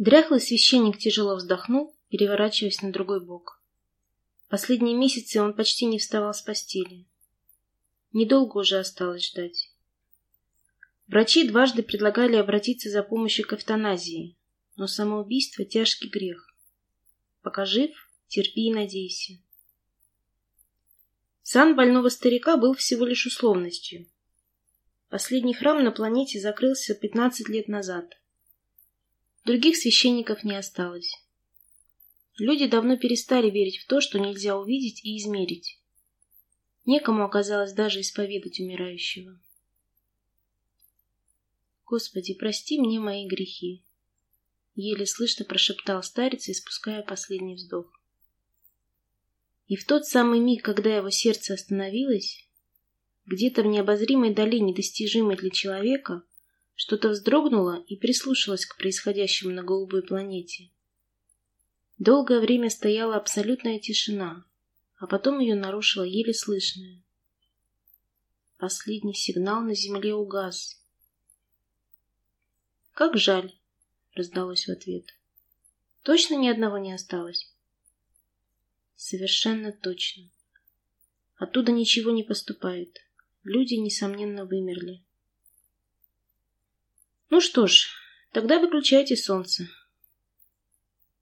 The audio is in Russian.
Дряхлый священник тяжело вздохнул, переворачиваясь на другой бок. Последние месяцы он почти не вставал с постели. Недолго уже осталось ждать. Врачи дважды предлагали обратиться за помощью к эвтаназии, но самоубийство – тяжкий грех. Пока жив, терпи и надейся. Сан больного старика был всего лишь условностью. Последний храм на планете закрылся 15 лет назад. Других священников не осталось. Люди давно перестали верить в то, что нельзя увидеть и измерить. Некому оказалось даже исповедать умирающего. Господи, прости мне мои грехи. Еле слышно прошептал старец, испуская последний вздох. И в тот самый миг, когда его сердце остановилось, где-то в необозримой дали, недостижимой для человека, что-то вздрогнуло и прислушалось к происходящему на голубой планете. Долгое время стояла абсолютная тишина, а потом ее нарушила еле слышная. Последний сигнал на земле угас. «Как жаль!» — раздалось в ответ. «Точно ни одного не осталось?» «Совершенно точно. Оттуда ничего не поступает. Люди, несомненно, вымерли». «Ну что ж, тогда выключайте солнце»,